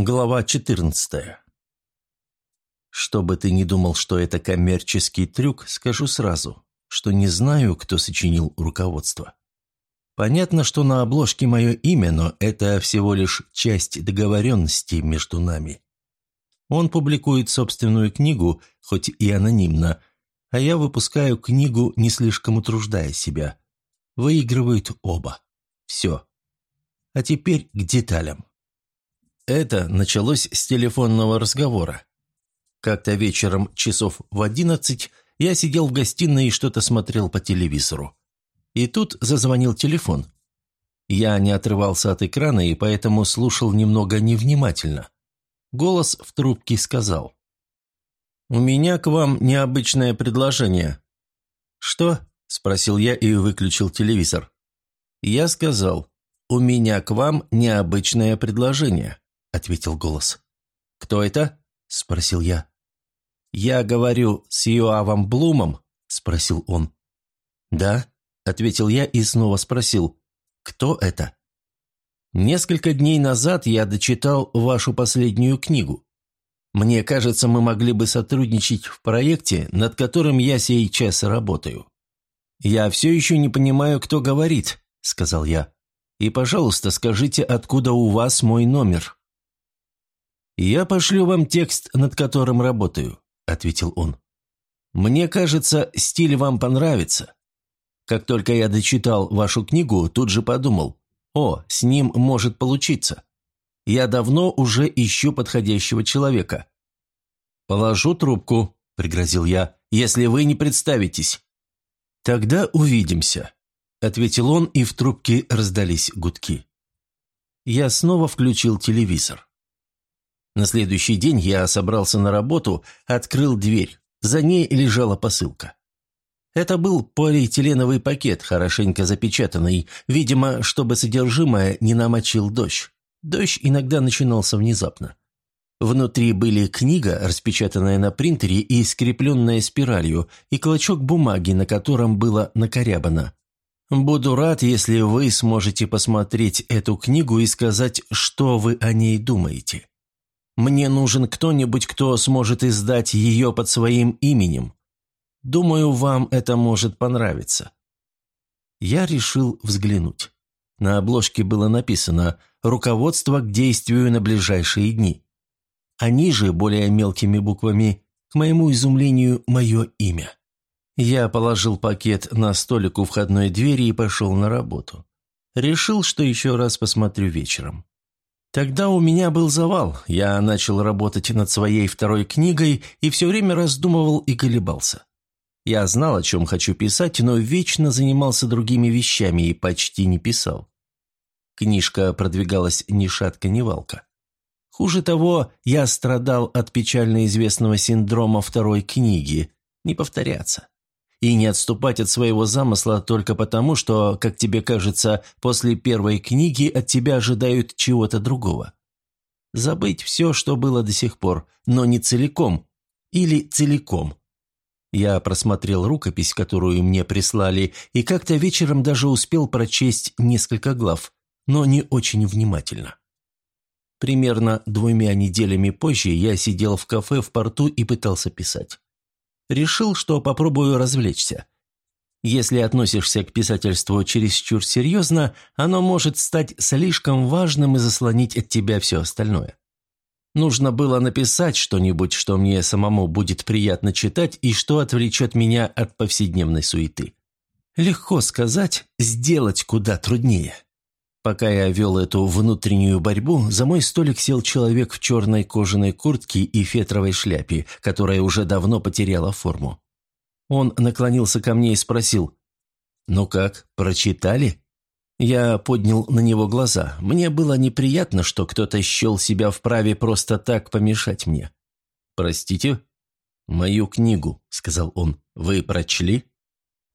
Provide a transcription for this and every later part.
Глава 14. Чтобы ты не думал, что это коммерческий трюк, скажу сразу, что не знаю, кто сочинил руководство. Понятно, что на обложке мое имя, но это всего лишь часть договоренности между нами. Он публикует собственную книгу, хоть и анонимно, а я выпускаю книгу, не слишком утруждая себя. Выигрывают оба. Все. А теперь к деталям. Это началось с телефонного разговора. Как-то вечером часов в одиннадцать я сидел в гостиной и что-то смотрел по телевизору. И тут зазвонил телефон. Я не отрывался от экрана и поэтому слушал немного невнимательно. Голос в трубке сказал. «У меня к вам необычное предложение». «Что?» – спросил я и выключил телевизор. Я сказал, «У меня к вам необычное предложение». – ответил голос. «Кто это?» – спросил я. «Я говорю с Юавом Блумом?» – спросил он. «Да», – ответил я и снова спросил. «Кто это?» «Несколько дней назад я дочитал вашу последнюю книгу. Мне кажется, мы могли бы сотрудничать в проекте, над которым я сейчас работаю». «Я все еще не понимаю, кто говорит», – сказал я. «И, пожалуйста, скажите, откуда у вас мой номер?» «Я пошлю вам текст, над которым работаю», – ответил он. «Мне кажется, стиль вам понравится. Как только я дочитал вашу книгу, тут же подумал, о, с ним может получиться. Я давно уже ищу подходящего человека». «Положу трубку», – пригрозил я, – «если вы не представитесь». «Тогда увидимся», – ответил он, и в трубке раздались гудки. Я снова включил телевизор. На следующий день я собрался на работу, открыл дверь. За ней лежала посылка. Это был полиэтиленовый пакет, хорошенько запечатанный, видимо, чтобы содержимое не намочил дождь. Дождь иногда начинался внезапно. Внутри были книга, распечатанная на принтере и скрепленная спиралью, и клочок бумаги, на котором было накорябано. «Буду рад, если вы сможете посмотреть эту книгу и сказать, что вы о ней думаете. Мне нужен кто-нибудь, кто сможет издать ее под своим именем. Думаю, вам это может понравиться». Я решил взглянуть. На обложке было написано «Руководство к действию на ближайшие дни». А ниже, более мелкими буквами, к моему изумлению, мое имя. Я положил пакет на столик у входной двери и пошел на работу. Решил, что еще раз посмотрю вечером. Тогда у меня был завал. Я начал работать над своей второй книгой и все время раздумывал и колебался. Я знал, о чем хочу писать, но вечно занимался другими вещами и почти не писал. Книжка продвигалась ни шатка, ни валка. Хуже того, я страдал от печально известного синдрома второй книги – не повторяться и не отступать от своего замысла только потому, что, как тебе кажется, после первой книги от тебя ожидают чего-то другого. Забыть все, что было до сих пор, но не целиком. Или целиком. Я просмотрел рукопись, которую мне прислали, и как-то вечером даже успел прочесть несколько глав, но не очень внимательно. Примерно двумя неделями позже я сидел в кафе в порту и пытался писать. Решил, что попробую развлечься. Если относишься к писательству чересчур серьезно, оно может стать слишком важным и заслонить от тебя все остальное. Нужно было написать что-нибудь, что мне самому будет приятно читать и что отвлечет меня от повседневной суеты. Легко сказать, сделать куда труднее. Пока я вел эту внутреннюю борьбу, за мой столик сел человек в черной кожаной куртке и фетровой шляпе, которая уже давно потеряла форму. Он наклонился ко мне и спросил, «Ну как, прочитали?» Я поднял на него глаза. Мне было неприятно, что кто-то счел себя вправе просто так помешать мне. «Простите?» «Мою книгу», — сказал он. «Вы прочли?»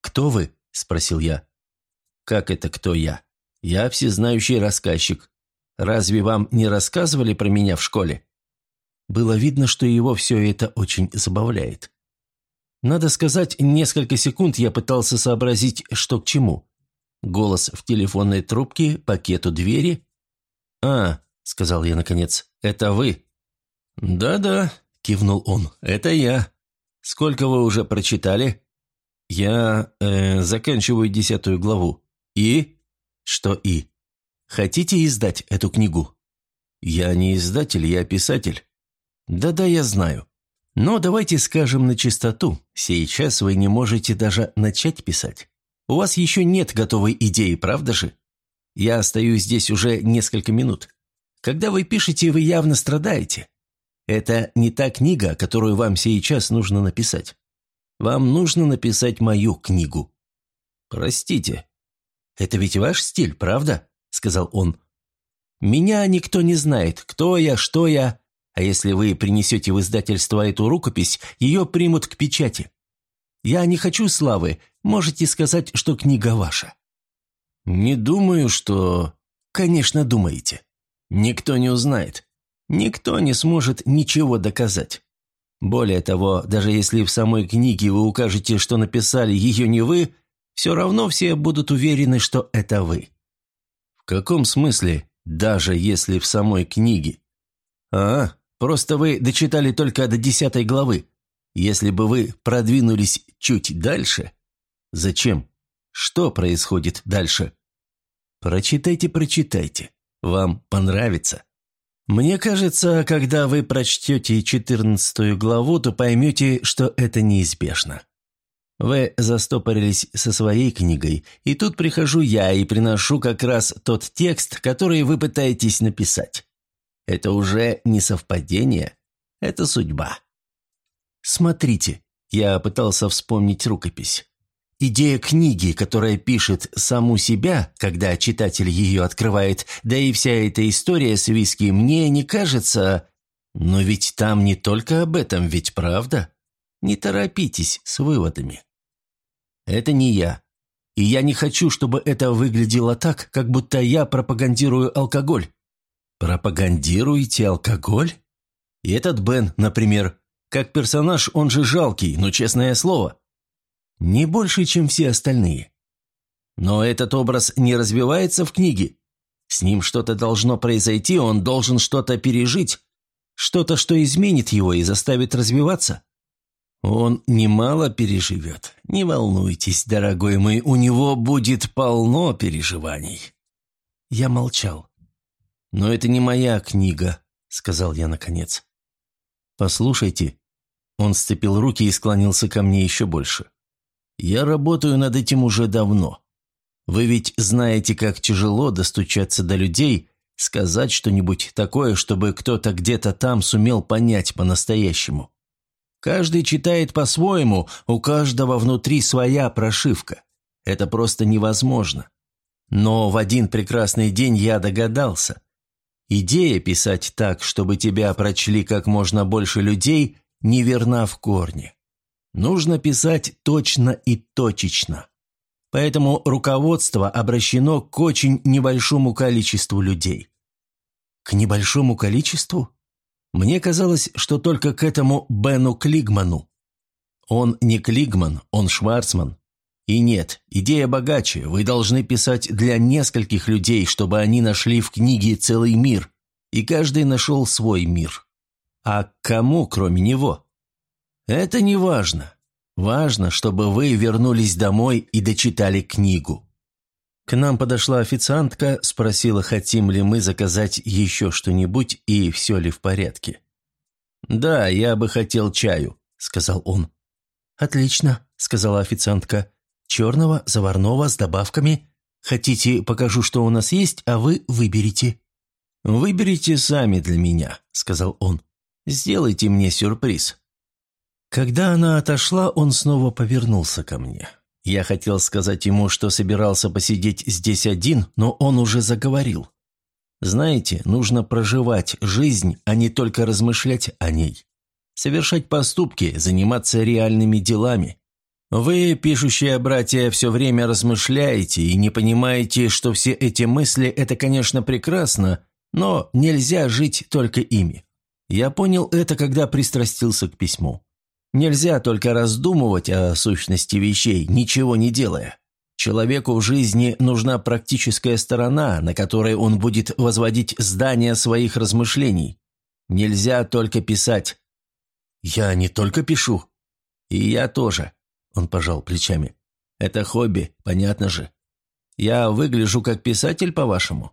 «Кто вы?» — спросил я. «Как это кто я?» Я всезнающий рассказчик. Разве вам не рассказывали про меня в школе?» Было видно, что его все это очень забавляет. Надо сказать, несколько секунд я пытался сообразить, что к чему. Голос в телефонной трубке, пакет у двери. «А», — сказал я наконец, — это вы». «Да-да», – кивнул он, – «это я. Сколько вы уже прочитали?» «Я э, заканчиваю десятую главу. И?» «Что и?» «Хотите издать эту книгу?» «Я не издатель, я писатель». «Да-да, я знаю. Но давайте скажем на чистоту. Сейчас вы не можете даже начать писать. У вас еще нет готовой идеи, правда же? Я остаюсь здесь уже несколько минут. Когда вы пишете, вы явно страдаете. Это не та книга, которую вам сейчас нужно написать. Вам нужно написать мою книгу. Простите. Это ведь ваш стиль, правда? Сказал он. Меня никто не знает, кто я, что я. А если вы принесете в издательство эту рукопись, ее примут к печати. Я не хочу славы, можете сказать, что книга ваша». «Не думаю, что...» «Конечно, думаете. Никто не узнает. Никто не сможет ничего доказать. Более того, даже если в самой книге вы укажете, что написали ее не вы, все равно все будут уверены, что это вы». «В каком смысле, даже если в самой книге?» «А, просто вы дочитали только до десятой главы. Если бы вы продвинулись чуть дальше... Зачем? Что происходит дальше? Прочитайте, прочитайте. Вам понравится. Мне кажется, когда вы прочтете четырнадцатую главу, то поймете, что это неизбежно. Вы застопорились со своей книгой, и тут прихожу я и приношу как раз тот текст, который вы пытаетесь написать. Это уже не совпадение, это судьба. Смотрите, я пытался вспомнить рукопись. Идея книги, которая пишет саму себя, когда читатель ее открывает, да и вся эта история с виски, мне не кажется... Но ведь там не только об этом, ведь правда? Не торопитесь с выводами. Это не я. И я не хочу, чтобы это выглядело так, как будто я пропагандирую алкоголь. Пропагандируете алкоголь? И этот Бен, например, как персонаж он же жалкий, но честное слово. Не больше, чем все остальные. Но этот образ не развивается в книге. С ним что-то должно произойти, он должен что-то пережить. Что-то, что изменит его и заставит развиваться. Он немало переживет. Не волнуйтесь, дорогой мой, у него будет полно переживаний. Я молчал. «Но это не моя книга», — сказал я наконец. «Послушайте, он сцепил руки и склонился ко мне еще больше. «Я работаю над этим уже давно. Вы ведь знаете, как тяжело достучаться до людей, сказать что-нибудь такое, чтобы кто-то где-то там сумел понять по-настоящему. Каждый читает по-своему, у каждого внутри своя прошивка. Это просто невозможно. Но в один прекрасный день я догадался. Идея писать так, чтобы тебя прочли как можно больше людей, неверна в корне. Нужно писать точно и точечно. Поэтому руководство обращено к очень небольшому количеству людей. К небольшому количеству? Мне казалось, что только к этому Бену Клигману. Он не Клигман, он Шварцман. И нет, идея богаче. Вы должны писать для нескольких людей, чтобы они нашли в книге целый мир, и каждый нашел свой мир. А кому, кроме него? Это не важно. Важно, чтобы вы вернулись домой и дочитали книгу. К нам подошла официантка, спросила, хотим ли мы заказать еще что-нибудь и все ли в порядке. «Да, я бы хотел чаю», — сказал он. «Отлично», — сказала официантка. «Черного, заварного, с добавками. Хотите, покажу, что у нас есть, а вы выберите». «Выберите сами для меня», — сказал он. Сделайте мне сюрприз». Когда она отошла, он снова повернулся ко мне. Я хотел сказать ему, что собирался посидеть здесь один, но он уже заговорил. Знаете, нужно проживать жизнь, а не только размышлять о ней. Совершать поступки, заниматься реальными делами. Вы, пишущие братья, все время размышляете и не понимаете, что все эти мысли – это, конечно, прекрасно, но нельзя жить только ими. Я понял это, когда пристрастился к письму. Нельзя только раздумывать о сущности вещей, ничего не делая. Человеку в жизни нужна практическая сторона, на которой он будет возводить здание своих размышлений. Нельзя только писать». «Я не только пишу». «И я тоже», — он пожал плечами. «Это хобби, понятно же. Я выгляжу как писатель, по-вашему?»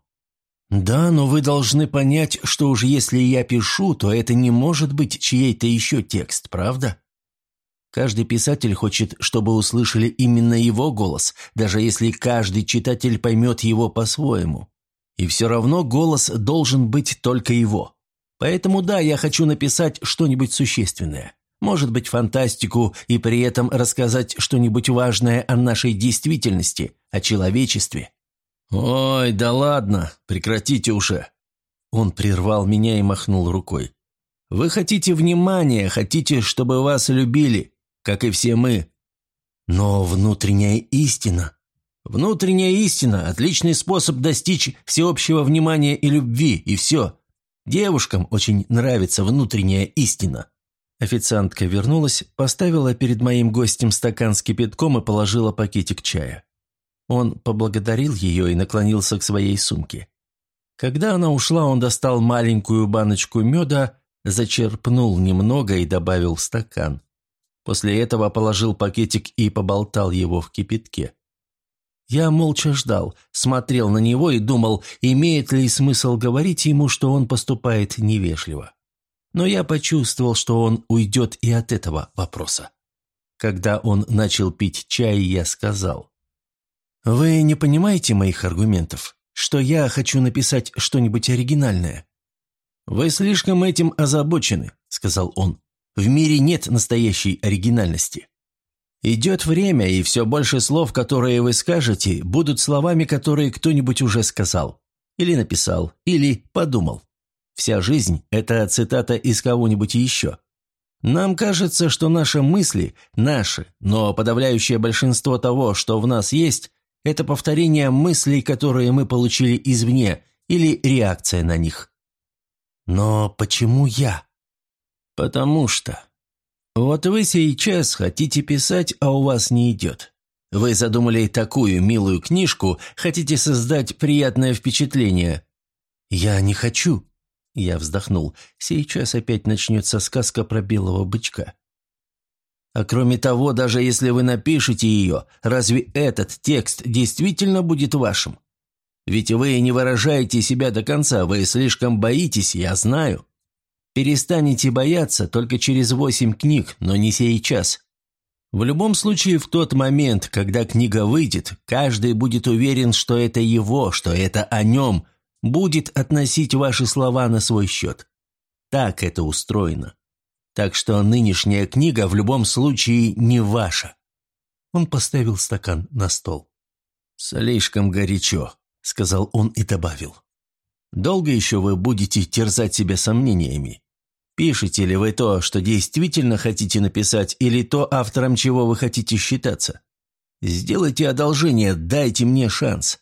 «Да, но вы должны понять, что уж если я пишу, то это не может быть чьей-то еще текст, правда?» Каждый писатель хочет, чтобы услышали именно его голос, даже если каждый читатель поймет его по-своему. И все равно голос должен быть только его. Поэтому да, я хочу написать что-нибудь существенное. Может быть, фантастику и при этом рассказать что-нибудь важное о нашей действительности, о человечестве. «Ой, да ладно, прекратите уже!» Он прервал меня и махнул рукой. «Вы хотите внимания, хотите, чтобы вас любили, как и все мы. Но внутренняя истина... Внутренняя истина – отличный способ достичь всеобщего внимания и любви, и все. Девушкам очень нравится внутренняя истина». Официантка вернулась, поставила перед моим гостем стакан с кипятком и положила пакетик чая. Он поблагодарил ее и наклонился к своей сумке. Когда она ушла, он достал маленькую баночку меда, зачерпнул немного и добавил в стакан. После этого положил пакетик и поболтал его в кипятке. Я молча ждал, смотрел на него и думал, имеет ли смысл говорить ему, что он поступает невежливо. Но я почувствовал, что он уйдет и от этого вопроса. Когда он начал пить чай, я сказал. «Вы не понимаете моих аргументов, что я хочу написать что-нибудь оригинальное?» «Вы слишком этим озабочены», — сказал он. «В мире нет настоящей оригинальности. Идет время, и все больше слов, которые вы скажете, будут словами, которые кто-нибудь уже сказал, или написал, или подумал. Вся жизнь – это цитата из кого-нибудь еще. Нам кажется, что наши мысли – наши, но подавляющее большинство того, что в нас есть, это повторение мыслей, которые мы получили извне, или реакция на них. Но почему я? Потому что. Вот вы сейчас хотите писать, а у вас не идет. Вы задумали такую милую книжку, хотите создать приятное впечатление. Я не хочу. Я вздохнул. Сейчас опять начнется сказка про белого бычка. А кроме того, даже если вы напишете ее, разве этот текст действительно будет вашим? Ведь вы не выражаете себя до конца, вы слишком боитесь, я знаю. Перестанете бояться только через восемь книг, но не сейчас. В любом случае, в тот момент, когда книга выйдет, каждый будет уверен, что это его, что это о нем, будет относить ваши слова на свой счет. Так это устроено. Так что нынешняя книга в любом случае не ваша». Он поставил стакан на стол. «Слишком горячо», — сказал он и добавил. «Долго еще вы будете терзать себя сомнениями? Пишете ли вы то, что действительно хотите написать, или то, автором чего вы хотите считаться? Сделайте одолжение, дайте мне шанс.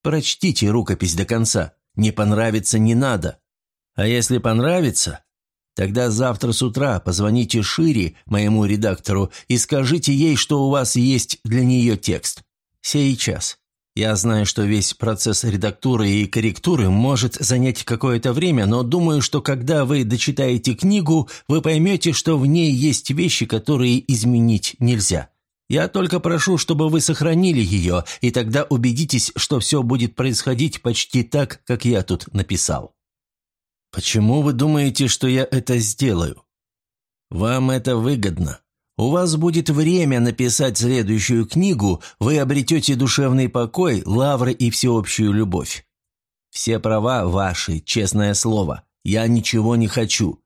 Прочтите рукопись до конца. Не понравится – не надо. А если понравится, Тогда завтра с утра позвоните Шире, моему редактору, и скажите ей, что у вас есть для нее текст. Сейчас. Я знаю, что весь процесс редактуры и корректуры может занять какое-то время, но думаю, что когда вы дочитаете книгу, вы поймете, что в ней есть вещи, которые изменить нельзя. Я только прошу, чтобы вы сохранили ее, и тогда убедитесь, что все будет происходить почти так, как я тут написал. «Почему вы думаете, что я это сделаю?» «Вам это выгодно. У вас будет время написать следующую книгу, вы обретете душевный покой, лавры и всеобщую любовь. Все права ваши, честное слово. Я ничего не хочу.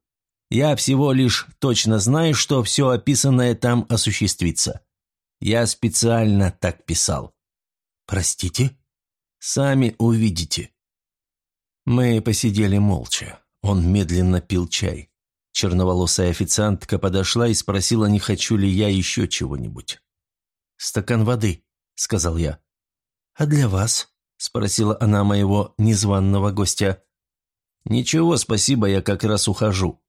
Я всего лишь точно знаю, что все описанное там осуществится. Я специально так писал». «Простите?» «Сами увидите». Мы посидели молча. Он медленно пил чай. Черноволосая официантка подошла и спросила, не хочу ли я еще чего-нибудь. «Стакан воды», — сказал я. «А для вас?» — спросила она моего незваного гостя. «Ничего, спасибо, я как раз ухожу».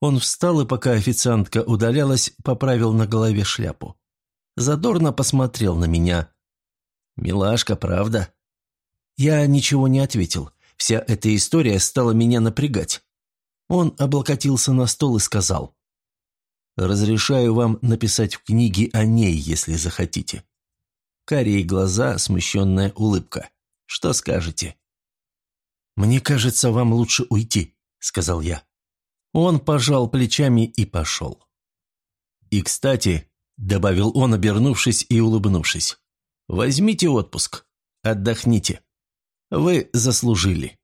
Он встал и, пока официантка удалялась, поправил на голове шляпу. Задорно посмотрел на меня. «Милашка, правда?» Я ничего не ответил. Вся эта история стала меня напрягать. Он облокотился на стол и сказал, «Разрешаю вам написать в книге о ней, если захотите». Карие глаза, смущенная улыбка. «Что скажете?» «Мне кажется, вам лучше уйти», — сказал я. Он пожал плечами и пошел. «И, кстати», — добавил он, обернувшись и улыбнувшись, — «возьмите отпуск, отдохните. Вы заслужили».